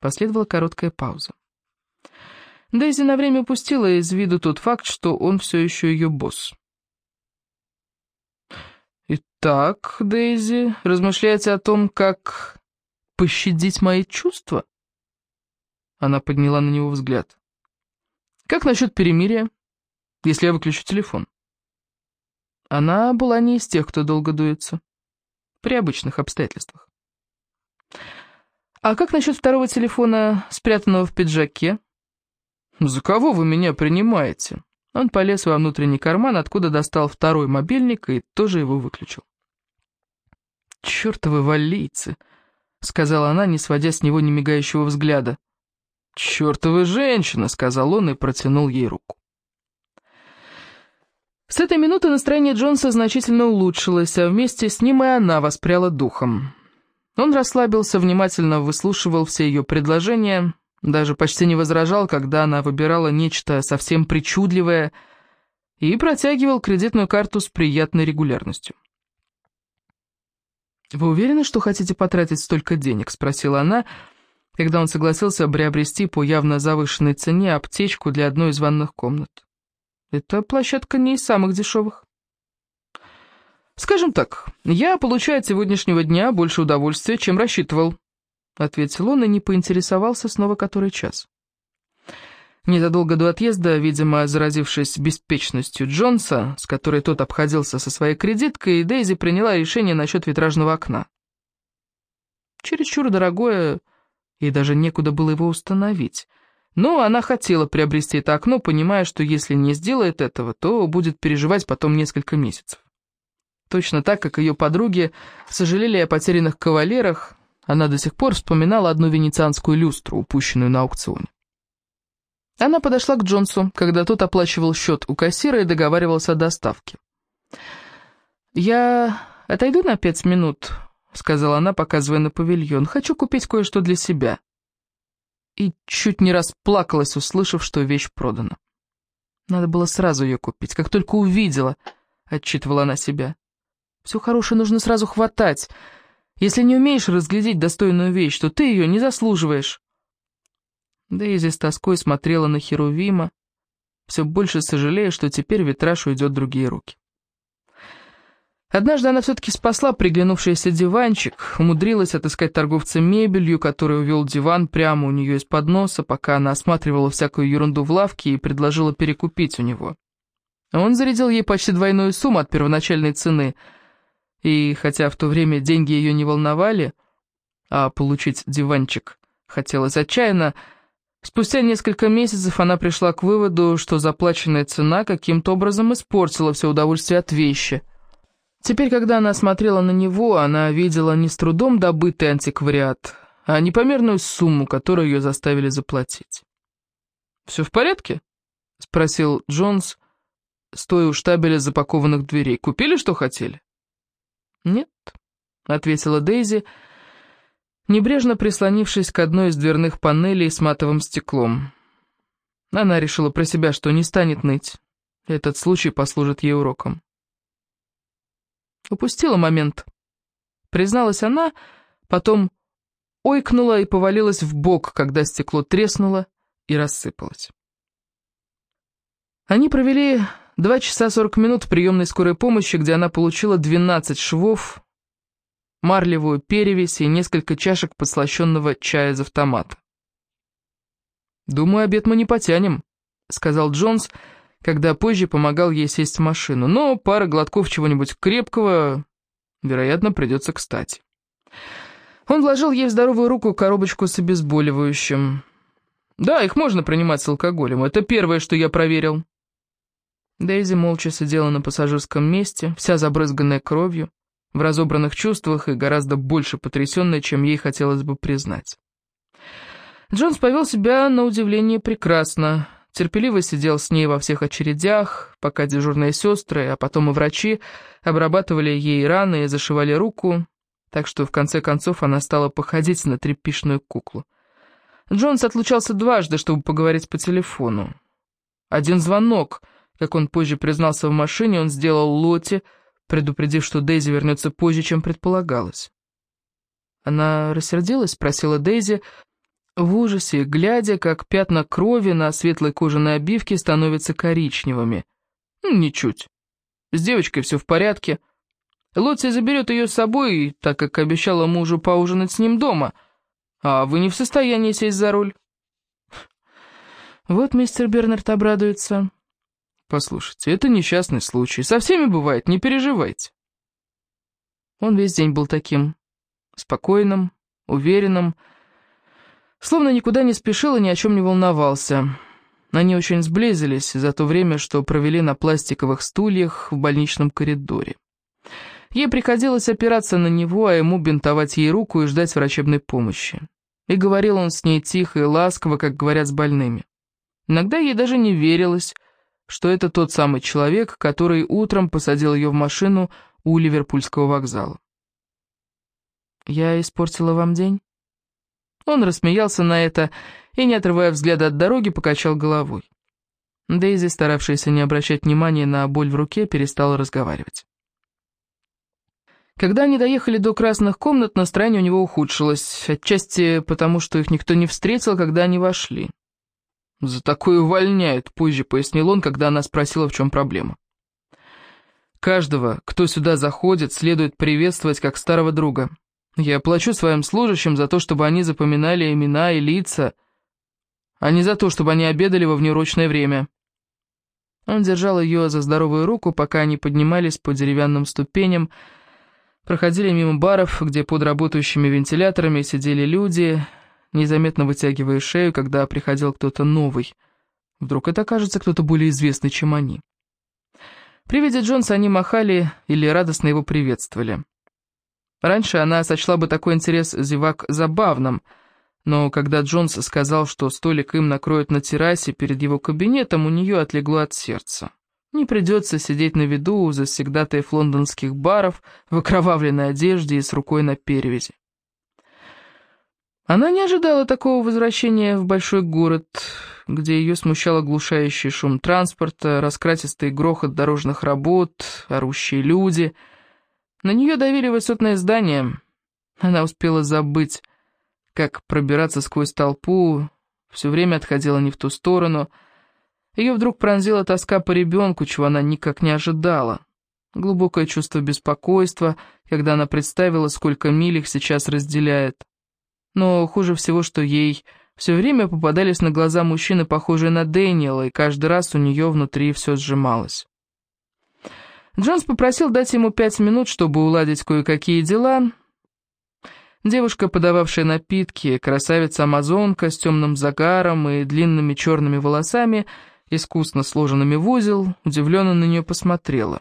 Последовала короткая пауза. Дейзи на время упустила из виду тот факт, что он все еще ее босс. «Итак, Дейзи, размышляете о том, как пощадить мои чувства?» Она подняла на него взгляд. «Как насчет перемирия, если я выключу телефон?» Она была не из тех, кто долго дуется. При обычных обстоятельствах. «А как насчет второго телефона, спрятанного в пиджаке?» «За кого вы меня принимаете?» Он полез во внутренний карман, откуда достал второй мобильник и тоже его выключил. «Чертовы валийцы!» — сказала она, не сводя с него немигающего взгляда. «Чертовы женщина!» — сказал он и протянул ей руку. С этой минуты настроение Джонса значительно улучшилось, а вместе с ним и она воспряла духом. Он расслабился, внимательно выслушивал все ее предложения, даже почти не возражал, когда она выбирала нечто совсем причудливое и протягивал кредитную карту с приятной регулярностью. «Вы уверены, что хотите потратить столько денег?» — спросила она, когда он согласился приобрести по явно завышенной цене аптечку для одной из ванных комнат. «Эта площадка не из самых дешевых». «Скажем так, я получаю от сегодняшнего дня больше удовольствия, чем рассчитывал», — ответил он и не поинтересовался снова который час. Незадолго до отъезда, видимо, заразившись беспечностью Джонса, с которой тот обходился со своей кредиткой, Дейзи приняла решение насчет витражного окна. Чересчур дорогое, и даже некуда было его установить. Но она хотела приобрести это окно, понимая, что если не сделает этого, то будет переживать потом несколько месяцев. Точно так, как ее подруги сожалели о потерянных кавалерах, она до сих пор вспоминала одну венецианскую люстру, упущенную на аукционе. Она подошла к Джонсу, когда тот оплачивал счет у кассира и договаривался о доставке. «Я отойду на пять минут», — сказала она, показывая на павильон. «Хочу купить кое-что для себя». И чуть не расплакалась, услышав, что вещь продана. Надо было сразу ее купить, как только увидела, — отчитывала она себя. «Все хорошее нужно сразу хватать». Если не умеешь разглядеть достойную вещь, то ты ее не заслуживаешь. Дейзи с тоской смотрела на Херувима, все больше сожалея, что теперь витраж уйдет другие руки. Однажды она все-таки спасла приглянувшийся диванчик, умудрилась отыскать торговца мебелью, который увел диван прямо у нее из-под носа, пока она осматривала всякую ерунду в лавке и предложила перекупить у него. Он зарядил ей почти двойную сумму от первоначальной цены — и хотя в то время деньги ее не волновали, а получить диванчик хотелось отчаянно, спустя несколько месяцев она пришла к выводу, что заплаченная цена каким-то образом испортила все удовольствие от вещи. Теперь, когда она смотрела на него, она видела не с трудом добытый антиквариат, а непомерную сумму, которую ее заставили заплатить. «Все в порядке?» — спросил Джонс, стоя у штабеля запакованных дверей. «Купили, что хотели?» «Нет», — ответила Дейзи, небрежно прислонившись к одной из дверных панелей с матовым стеклом. Она решила про себя, что не станет ныть. Этот случай послужит ей уроком. Упустила момент. Призналась она, потом ойкнула и повалилась в бок, когда стекло треснуло и рассыпалось. Они провели Два часа сорок минут в приемной скорой помощи, где она получила 12 швов, марлевую перевесь и несколько чашек подслащенного чая из автомата. «Думаю, обед мы не потянем», — сказал Джонс, когда позже помогал ей сесть в машину. «Но пара глотков чего-нибудь крепкого, вероятно, придется кстати». Он вложил ей в здоровую руку коробочку с обезболивающим. «Да, их можно принимать с алкоголем. Это первое, что я проверил». Дейзи молча сидела на пассажирском месте, вся забрызганная кровью, в разобранных чувствах и гораздо больше потрясенная, чем ей хотелось бы признать. Джонс повел себя, на удивление, прекрасно. Терпеливо сидел с ней во всех очередях, пока дежурные сестры, а потом и врачи обрабатывали ей раны и зашивали руку, так что в конце концов она стала походить на тряпишную куклу. Джонс отлучался дважды, чтобы поговорить по телефону. Один звонок — как он позже признался в машине, он сделал Лоте, предупредив, что Дейзи вернется позже, чем предполагалось. Она рассердилась, спросила Дейзи, в ужасе, глядя, как пятна крови на светлой кожаной обивке становятся коричневыми. Ничуть. С девочкой все в порядке. Лотти заберет ее с собой, так как обещала мужу поужинать с ним дома. А вы не в состоянии сесть за руль. Вот мистер Бернард обрадуется. Послушайте, это несчастный случай. Со всеми бывает, не переживайте. Он весь день был таким спокойным, уверенным, словно никуда не спешил и ни о чем не волновался. Они очень сблизились за то время, что провели на пластиковых стульях в больничном коридоре. Ей приходилось опираться на него, а ему бинтовать ей руку и ждать врачебной помощи. И говорил он с ней тихо и ласково, как говорят с больными. Иногда ей даже не верилось, что это тот самый человек, который утром посадил ее в машину у Ливерпульского вокзала. «Я испортила вам день?» Он рассмеялся на это и, не отрывая взгляда от дороги, покачал головой. Дейзи, старавшаяся не обращать внимания на боль в руке, перестала разговаривать. Когда они доехали до красных комнат, настроение у него ухудшилось, отчасти потому, что их никто не встретил, когда они вошли. «За такое увольняют», — позже пояснил он, когда она спросила, в чем проблема. «Каждого, кто сюда заходит, следует приветствовать как старого друга. Я плачу своим служащим за то, чтобы они запоминали имена и лица, а не за то, чтобы они обедали во внеурочное время. Он держал ее за здоровую руку, пока они поднимались по деревянным ступеням, проходили мимо баров, где под работающими вентиляторами сидели люди, незаметно вытягивая шею, когда приходил кто-то новый. Вдруг это окажется кто-то более известный, чем они. При виде Джонса они махали или радостно его приветствовали. Раньше она сочла бы такой интерес зевак забавным, но когда Джонс сказал, что столик им накроют на террасе перед его кабинетом, у нее отлегло от сердца. Не придется сидеть на виду у завсегдатаев лондонских баров в окровавленной одежде и с рукой на перевязи. Она не ожидала такого возвращения в большой город, где ее смущал оглушающий шум транспорта, раскратистый грохот дорожных работ, орущие люди — на нее давили высотное здание. Она успела забыть, как пробираться сквозь толпу, все время отходила не в ту сторону. Ее вдруг пронзила тоска по ребенку, чего она никак не ожидала. Глубокое чувство беспокойства, когда она представила, сколько миль их сейчас разделяет. Но хуже всего, что ей все время попадались на глаза мужчины, похожие на Дэниела, и каждый раз у нее внутри все сжималось. Джонс попросил дать ему пять минут, чтобы уладить кое-какие дела. Девушка, подававшая напитки, красавица-амазонка с темным загаром и длинными черными волосами, искусно сложенными в узел, удивленно на нее посмотрела.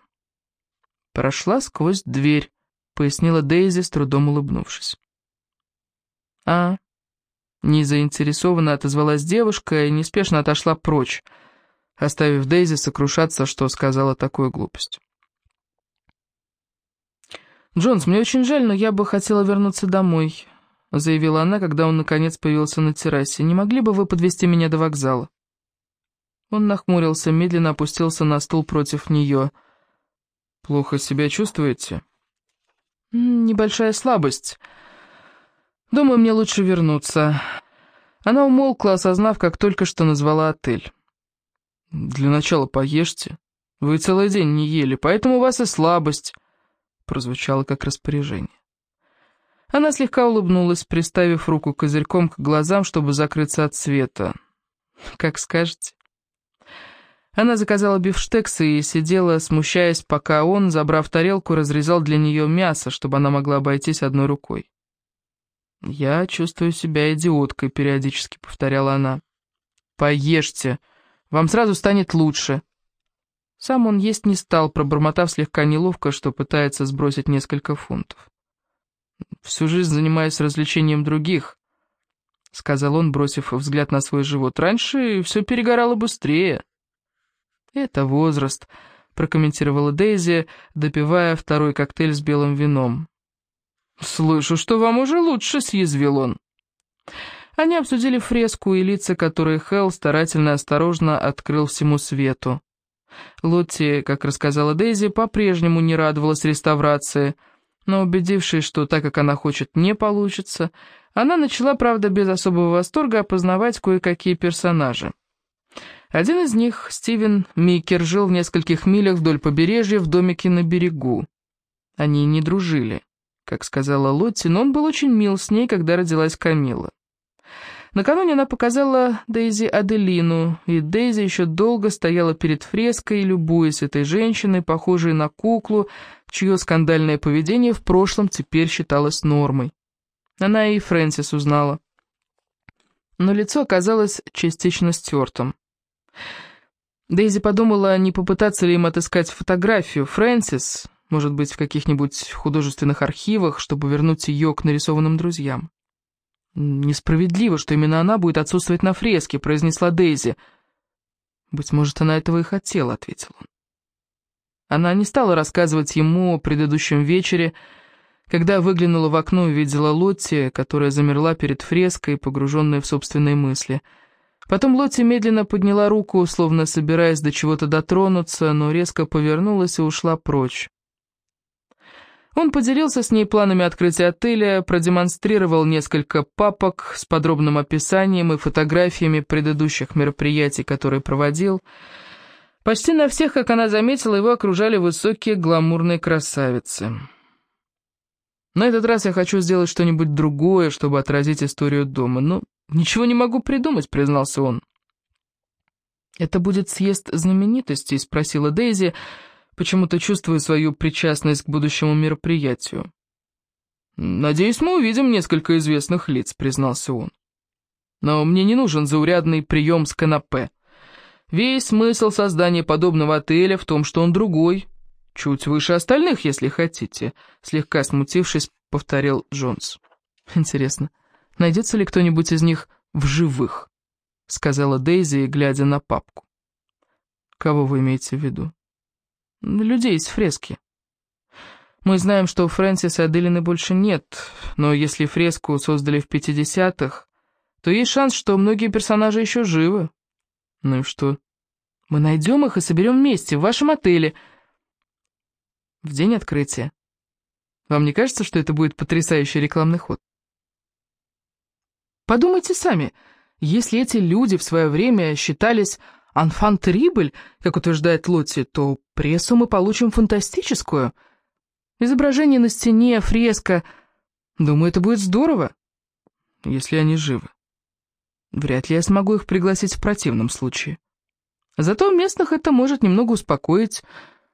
«Прошла сквозь дверь», — пояснила Дейзи, с трудом улыбнувшись. «А?» Незаинтересованно отозвалась девушка и неспешно отошла прочь, оставив Дейзи сокрушаться, что сказала такую глупость. «Джонс, мне очень жаль, но я бы хотела вернуться домой», — заявила она, когда он наконец появился на террасе. «Не могли бы вы подвести меня до вокзала?» Он нахмурился, медленно опустился на стул против нее. «Плохо себя чувствуете?» «Небольшая слабость. Думаю, мне лучше вернуться». Она умолкла, осознав, как только что назвала отель. «Для начала поешьте. Вы целый день не ели, поэтому у вас и слабость» прозвучало как распоряжение. Она слегка улыбнулась, приставив руку козырьком к глазам, чтобы закрыться от света. «Как скажете». Она заказала бифштексы и сидела, смущаясь, пока он, забрав тарелку, разрезал для нее мясо, чтобы она могла обойтись одной рукой. «Я чувствую себя идиоткой», — периодически повторяла она. «Поешьте, вам сразу станет лучше», сам он есть не стал, пробормотав слегка неловко, что пытается сбросить несколько фунтов. «Всю жизнь занимаюсь развлечением других», — сказал он, бросив взгляд на свой живот. «Раньше все перегорало быстрее». «Это возраст», — прокомментировала Дейзи, допивая второй коктейль с белым вином. «Слышу, что вам уже лучше», — съязвил он. Они обсудили фреску и лица, которые Хелл старательно и осторожно открыл всему свету. Лотти, как рассказала Дейзи, по-прежнему не радовалась реставрации, но убедившись, что так, как она хочет, не получится, Она начала, правда, без особого восторга опознавать кое-какие персонажи. Один из них, Стивен Микер, жил в нескольких милях вдоль побережья в домике на берегу. Они не дружили, как сказала Лотти, но он был очень мил с ней, когда родилась Камила. Накануне она показала Дейзи Аделину, и Дейзи еще долго стояла перед фреской, любуясь этой женщиной, похожей на куклу, чье скандальное поведение в прошлом теперь считалось нормой. Она и Фрэнсис узнала. Но лицо оказалось частично стертым. Дейзи подумала, не попытаться ли им отыскать фотографию Фрэнсис, может быть, в каких-нибудь художественных архивах, чтобы вернуть ее к нарисованным друзьям. «Несправедливо, что именно она будет отсутствовать на фреске», — произнесла Дейзи. «Быть может, она этого и хотела», — ответил он. Она не стала рассказывать ему о предыдущем вечере, когда выглянула в окно и увидела Лотти, которая замерла перед фреской, погруженная в собственные мысли. Потом Лотти медленно подняла руку, словно собираясь до чего-то дотронуться, но резко повернулась и ушла прочь. Он поделился с ней планами открытия отеля, продемонстрировал несколько папок с подробным описанием и фотографиями предыдущих мероприятий, которые проводил. Почти на всех, как она заметила, его окружали высокие гламурные красавицы. На этот раз я хочу сделать что-нибудь другое, чтобы отразить историю дома. Но ничего не могу придумать, признался он. «Это будет съезд знаменитостей?» — спросила Дейзи, почему-то чувствуя свою причастность к будущему мероприятию. «Надеюсь, мы увидим несколько известных лиц», — признался он. «Но мне не нужен заурядный прием с канапе. Весь смысл создания подобного отеля в том, что он другой, «Чуть выше остальных, если хотите», — слегка смутившись, повторил Джонс. «Интересно, найдется ли кто-нибудь из них в живых?» — сказала Дейзи, глядя на папку. «Кого вы имеете в виду?» «Людей из фрески». «Мы знаем, что у Фрэнсиса Аделины больше нет, но если фреску создали в 50-х, то есть шанс, что многие персонажи еще живы». «Ну и что?» «Мы найдем их и соберем вместе, в вашем отеле», — в день открытия. Вам не кажется, что это будет потрясающий рекламный ход? Подумайте сами, если эти люди в свое время считались «анфан терибль», как утверждает Лотти, то прессу мы получим фантастическую. Изображение на стене, фреска. Думаю, это будет здорово, если они живы. Вряд ли я смогу их пригласить в противном случае. Зато местных это может немного успокоить,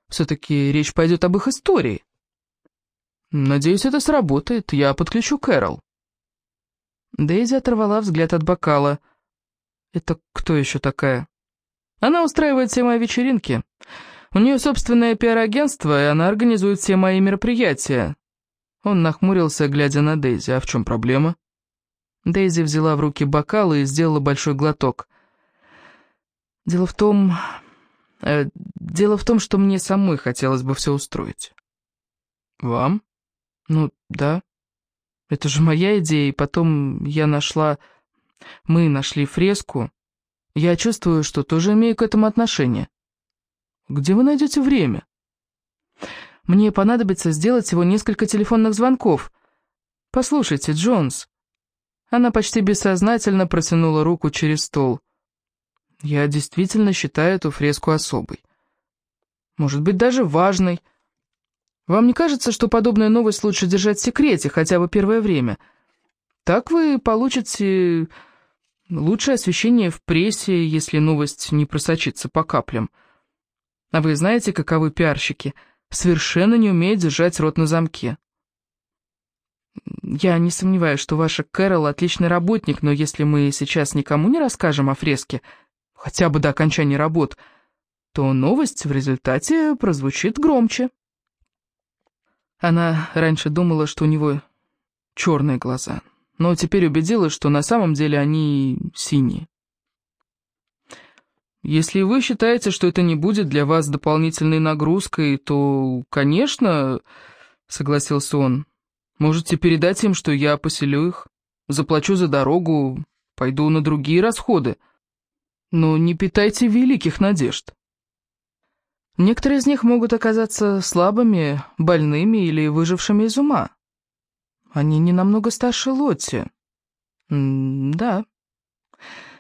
все-таки речь пойдет об их истории. Надеюсь, это сработает. Я подключу Кэрол. Дейзи оторвала взгляд от бокала. Это кто еще такая? Она устраивает все мои вечеринки. У нее собственное пиар-агентство, и она организует все мои мероприятия. Он нахмурился, глядя на Дейзи. А в чем проблема? Дейзи взяла в руки бокал и сделала большой глоток. Дело в том, Э, дело в том, что мне самой хотелось бы все устроить. Вам? Ну, да. Это же моя идея, и потом я нашла... Мы нашли фреску. Я чувствую, что тоже имею к этому отношение. Где вы найдете время? Мне понадобится сделать всего несколько телефонных звонков. Послушайте, Джонс. Она почти бессознательно протянула руку через стол. Я действительно считаю эту фреску особой. Может быть, даже важной. Вам не кажется, что подобную новость лучше держать в секрете, хотя бы первое время? Так вы получите лучшее освещение в прессе, если новость не просочится по каплям. А вы знаете, каковы пиарщики? Совершенно не умеют держать рот на замке. Я не сомневаюсь, что ваша Кэрол отличный работник, но если мы сейчас никому не расскажем о фреске, хотя бы до окончания работ, то новость в результате прозвучит громче. Она раньше думала, что у него черные глаза, но теперь убедилась, что на самом деле они синие. Если вы считаете, что это не будет для вас дополнительной нагрузкой, то, конечно, согласился он, можете передать им, что я поселю их, заплачу за дорогу, пойду на другие расходы. Но не питайте великих надежд. Некоторые из них могут оказаться слабыми, больными или выжившими из ума. Они не намного старше Лотти. «Да».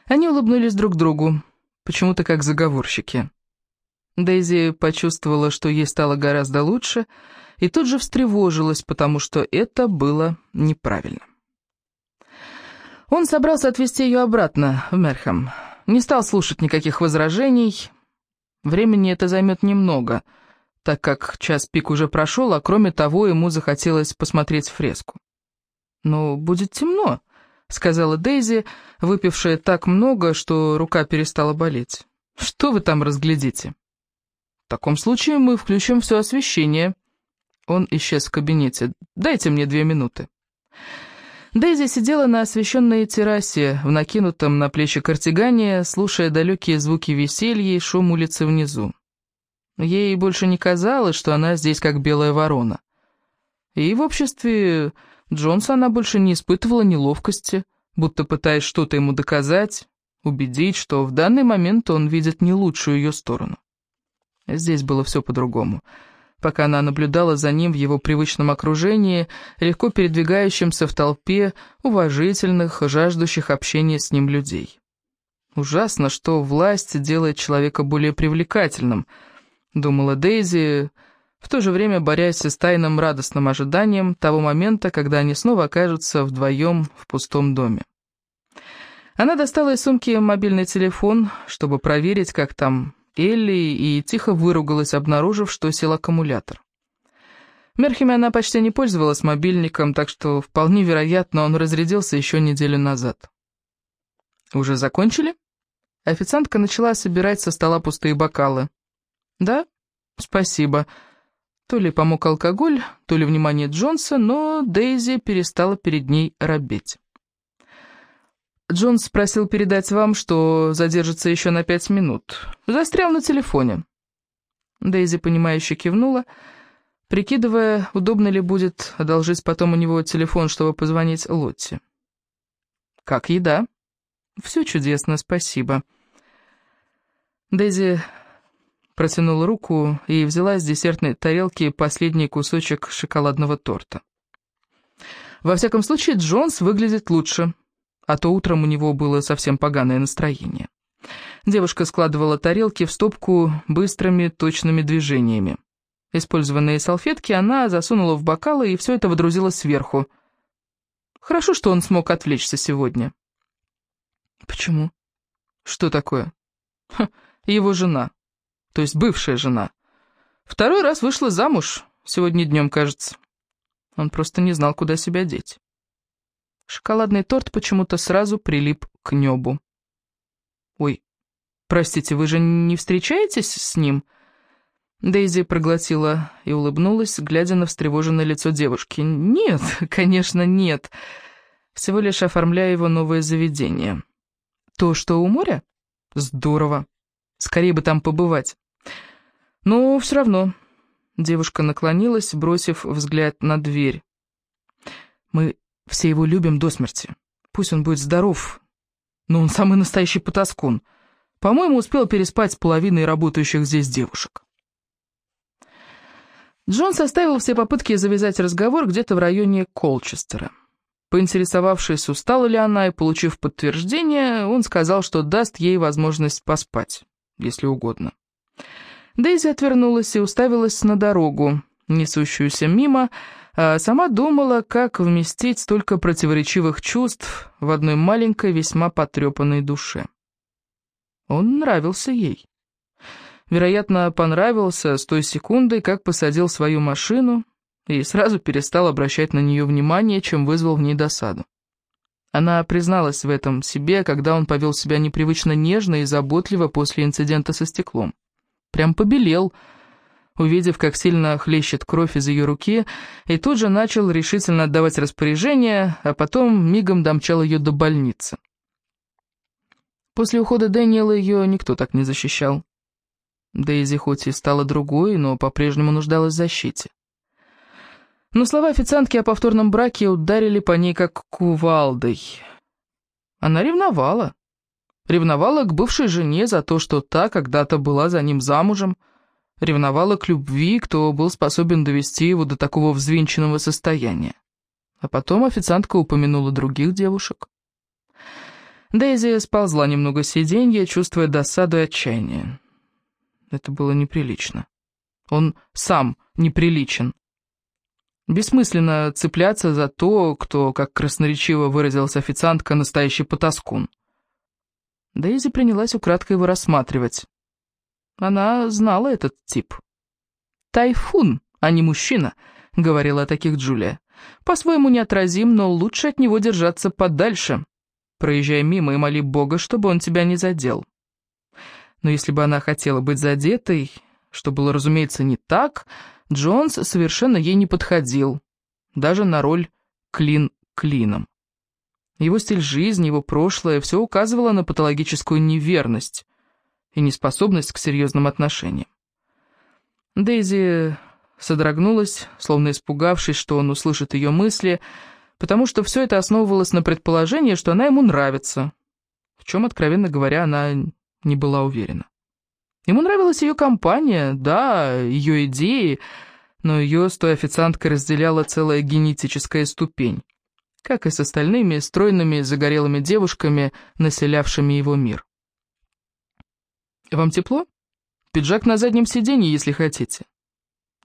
Они улыбнулись друг другу, почему-то как заговорщики. Дейзи почувствовала, что ей стало гораздо лучше, и тут же встревожилась, потому что это было неправильно. Он собрался отвезти ее обратно в Мерхам. Не стал слушать никаких возражений. Времени это займет немного, так как час пик уже прошел, а кроме того ему захотелось посмотреть фреску. «Но будет темно», — сказала Дейзи, выпившая так много, что рука перестала болеть. «Что вы там разглядите?» «В таком случае мы включим все освещение». Он исчез в кабинете. «Дайте мне две минуты». Дейзи сидела на освещенной террасе, в накинутом на плечи картигане, слушая далекие звуки веселья и шум улицы внизу. Ей больше не казалось, что она здесь как белая ворона. И в обществе Джонса она больше не испытывала неловкости, будто пытаясь что-то ему доказать, убедить, что в данный момент он видит не лучшую ее сторону. Здесь было все по-другому пока она наблюдала за ним в его привычном окружении, легко передвигающемся в толпе уважительных, жаждущих общения с ним людей. «Ужасно, что власть делает человека более привлекательным», — думала Дейзи, в то же время борясь с тайным радостным ожиданием того момента, когда они снова окажутся вдвоем в пустом доме. Она достала из сумки мобильный телефон, чтобы проверить, как там Элли и тихо выругалась, обнаружив, что сел аккумулятор. В Мерхеме она почти не пользовалась мобильником, так что вполне вероятно, он разрядился еще неделю назад. «Уже закончили?» Официантка начала собирать со стола пустые бокалы. «Да, спасибо». То ли помог алкоголь, то ли внимание Джонса, но Дейзи перестала перед ней робеть. Джонс просил передать вам, что задержится еще на пять минут. Застрял на телефоне». Дейзи, понимающе кивнула, прикидывая, удобно ли будет одолжить потом у него телефон, чтобы позвонить Лотте. «Как еда?» «Все чудесно, спасибо». Дейзи протянула руку и взяла с десертной тарелки последний кусочек шоколадного торта. «Во всяком случае, Джонс выглядит лучше», а то утром у него было совсем поганое настроение. Девушка складывала тарелки в стопку быстрыми, точными движениями. Использованные салфетки она засунула в бокалы и все это водрузила сверху. Хорошо, что он смог отвлечься сегодня. Почему? Что такое? Ха, его жена, то есть бывшая жена. Второй раз вышла замуж, сегодня днем, кажется. Он просто не знал, куда себя деть. Шоколадный торт почему-то сразу прилип к небу. «Ой, простите, вы же не встречаетесь с ним?» Дейзи проглотила и улыбнулась, глядя на встревоженное лицо девушки. «Нет, конечно, нет. Всего лишь оформляю его новое заведение. То, что у моря? Здорово. Скорее бы там побывать. Но все равно...» Девушка наклонилась, бросив взгляд на дверь. «Мы все его любим до смерти. Пусть он будет здоров, но он самый настоящий потаскун. По-моему, успел переспать с половиной работающих здесь девушек. Джон составил все попытки завязать разговор где-то в районе Колчестера. Поинтересовавшись, устала ли она, и получив подтверждение, он сказал, что даст ей возможность поспать, если угодно. Дейзи отвернулась и уставилась на дорогу, несущуюся мимо, а сама думала, как вместить столько противоречивых чувств в одной маленькой, весьма потрепанной душе. Он нравился ей. Вероятно, понравился с той секундой, как посадил свою машину и сразу перестал обращать на нее внимание, чем вызвал в ней досаду. Она призналась в этом себе, когда он повел себя непривычно нежно и заботливо после инцидента со стеклом. Прям побелел, увидев, как сильно хлещет кровь из ее руки, и тут же начал решительно отдавать распоряжение, а потом мигом домчал ее до больницы. После ухода Дэниела ее никто так не защищал. Дейзи хоть и стала другой, но по-прежнему нуждалась в защите. Но слова официантки о повторном браке ударили по ней как кувалдой. Она ревновала. Ревновала к бывшей жене за то, что та когда-то была за ним замужем, ревновала к любви, кто был способен довести его до такого взвинченного состояния. А потом официантка упомянула других девушек. Дейзи сползла немного сиденья, чувствуя досаду и отчаяние. Это было неприлично. Он сам неприличен. Бессмысленно цепляться за то, кто, как красноречиво выразилась официантка, настоящий потаскун. Дейзи принялась украдкой его рассматривать. Она знала этот тип. «Тайфун, а не мужчина», — говорила о таких Джулия. «По-своему неотразим, но лучше от него держаться подальше. Проезжай мимо и моли Бога, чтобы он тебя не задел». Но если бы она хотела быть задетой, что было, разумеется, не так, Джонс совершенно ей не подходил, даже на роль клин клином. Его стиль жизни, его прошлое, все указывало на патологическую неверность и неспособность к серьезным отношениям. Дейзи содрогнулась, словно испугавшись, что он услышит ее мысли, потому что все это основывалось на предположении, что она ему нравится, в чем, откровенно говоря, она не была уверена. Ему нравилась ее компания, да, ее идеи, но ее с той официанткой разделяла целая генетическая ступень, как и с остальными стройными загорелыми девушками, населявшими его мир. «Вам тепло? Пиджак на заднем сиденье, если хотите».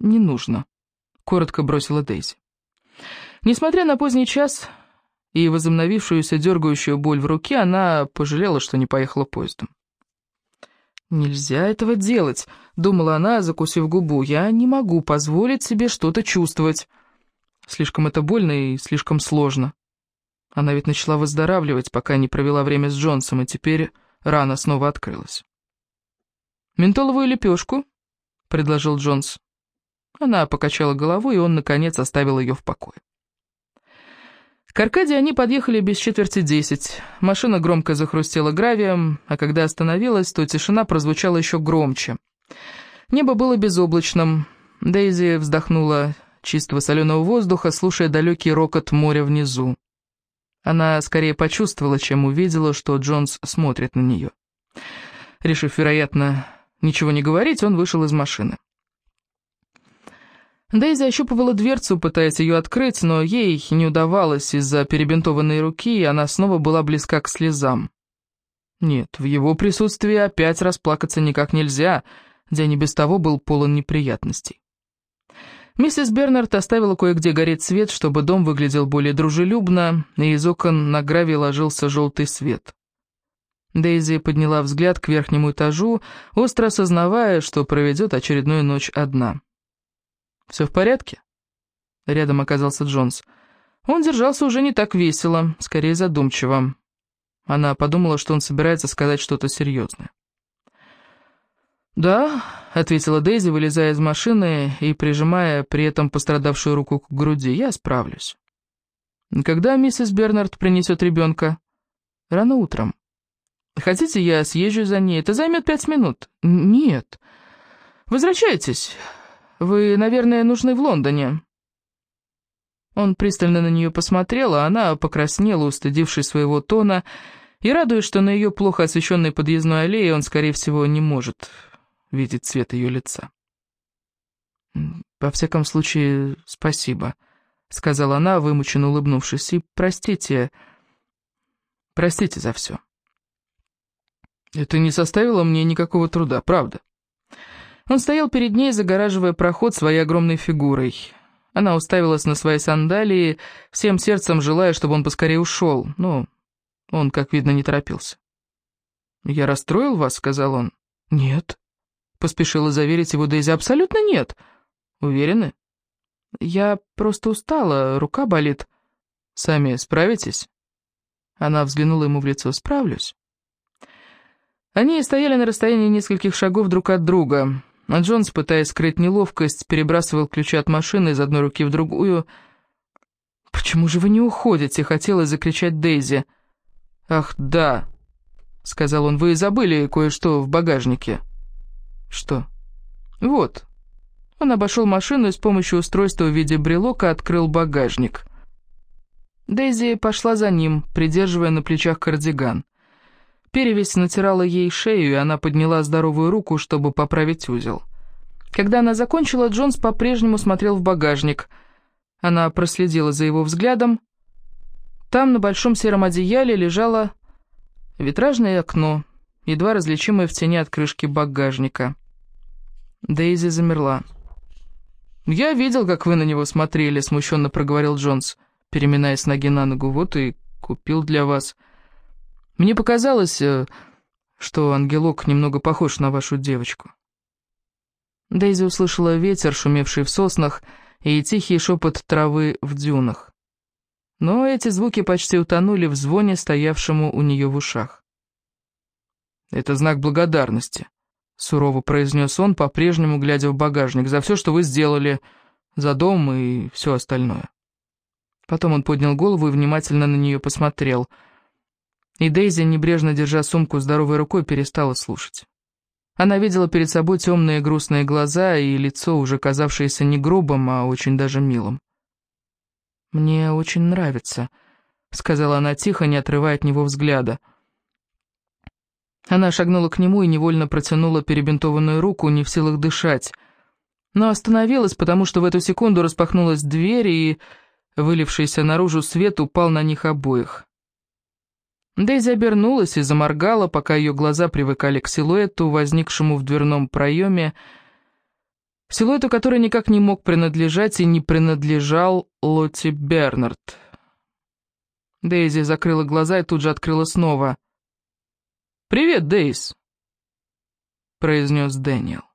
«Не нужно», — коротко бросила Дейзи. Несмотря на поздний час и возобновившуюся дергающую боль в руке, она пожалела, что не поехала поездом. «Нельзя этого делать», — думала она, закусив губу. «Я не могу позволить себе что-то чувствовать. Слишком это больно и слишком сложно. Она ведь начала выздоравливать, пока не провела время с Джонсом, и теперь рана снова открылась». «Ментоловую лепешку?» — предложил Джонс. Она покачала головой, и он, наконец, оставил ее в покое. К Аркаде они подъехали без четверти десять. Машина громко захрустела гравием, а когда остановилась, то тишина прозвучала еще громче. Небо было безоблачным. Дейзи вздохнула чистого соленого воздуха, слушая далекий рокот моря внизу. Она скорее почувствовала, чем увидела, что Джонс смотрит на нее. Решив, вероятно, ничего не говорить, он вышел из машины. Дейзи ощупывала дверцу, пытаясь ее открыть, но ей не удавалось из-за перебинтованной руки, и она снова была близка к слезам. Нет, в его присутствии опять расплакаться никак нельзя, день и без того был полон неприятностей. Миссис Бернард оставила кое-где гореть свет, чтобы дом выглядел более дружелюбно, и из окон на гравий ложился желтый свет. Дейзи подняла взгляд к верхнему этажу, остро осознавая, что проведет очередную ночь одна. «Все в порядке?» Рядом оказался Джонс. Он держался уже не так весело, скорее задумчиво. Она подумала, что он собирается сказать что-то серьезное. «Да», — ответила Дейзи, вылезая из машины и прижимая при этом пострадавшую руку к груди, — «я справлюсь». «Когда миссис Бернард принесет ребенка?» «Рано утром». «Хотите, я съезжу за ней? Это займет пять минут». «Нет». «Возвращайтесь. Вы, наверное, нужны в Лондоне». Он пристально на нее посмотрел, а она покраснела, устыдившись своего тона, и радуясь, что на ее плохо освещенной подъездной аллее он, скорее всего, не может видеть цвет ее лица. «Во всяком случае, спасибо», — сказала она, вымученно улыбнувшись, — «и простите, простите за все». «Это не составило мне никакого труда, правда?» Он стоял перед ней, загораживая проход своей огромной фигурой. Она уставилась на свои сандалии, всем сердцем желая, чтобы он поскорее ушел, но он, как видно, не торопился. «Я расстроил вас?» — сказал он. «Нет», — поспешила заверить его Дейзи. «Абсолютно нет». «Уверены?» «Я просто устала, рука болит». «Сами справитесь?» Она взглянула ему в лицо. «Справлюсь». Они стояли на расстоянии нескольких шагов друг от друга. А Джонс, пытаясь скрыть неловкость, перебрасывал ключи от машины из одной руки в другую. «Почему же вы не уходите?» — хотела закричать Дейзи. «Ах, да», — сказал он, — «вы забыли кое-что в багажнике». «Что?» «Вот». Он обошел машину и с помощью устройства в виде брелока открыл багажник. Дейзи пошла за ним, придерживая на плечах кардиган. Перевесь натирала ей шею, и она подняла здоровую руку, чтобы поправить узел. Когда она закончила, Джонс по-прежнему смотрел в багажник. Она проследила за его взглядом. Там на большом сером одеяле лежала Витражное окно, едва различимое в тени от крышки багажника. Дейзи замерла. «Я видел, как вы на него смотрели», — смущенно проговорил Джонс, переминаясь ноги на ногу. «Вот и купил для вас. Мне показалось, э, что ангелок немного похож на вашу девочку». Дейзи услышала ветер, шумевший в соснах, и тихий шепот травы в дюнах. Но эти звуки почти утонули в звоне, стоявшему у нее в ушах. «Это знак благодарности», — сурово произнес он, по-прежнему глядя в багажник, «за все, что вы сделали, за дом и все остальное». Потом он поднял голову и внимательно на нее посмотрел. И Дейзи, небрежно держа сумку здоровой рукой, перестала слушать. Она видела перед собой темные грустные глаза и лицо, уже казавшееся не грубым, а очень даже милым. «Мне очень нравится», — сказала она тихо, не отрывая от него взгляда. Она шагнула к нему и невольно протянула перебинтованную руку, не в силах дышать. Но остановилась, потому что в эту секунду распахнулась дверь, и вылившийся наружу свет упал на них обоих. Дейзи обернулась и заморгала, пока ее глаза привыкали к силуэту, возникшему в дверном проеме, силуэту, который никак не мог принадлежать и не принадлежал Лотти Бернард. Дейзи закрыла глаза и тут же открыла снова. «Привет, Дейз», — произнес Дэниел.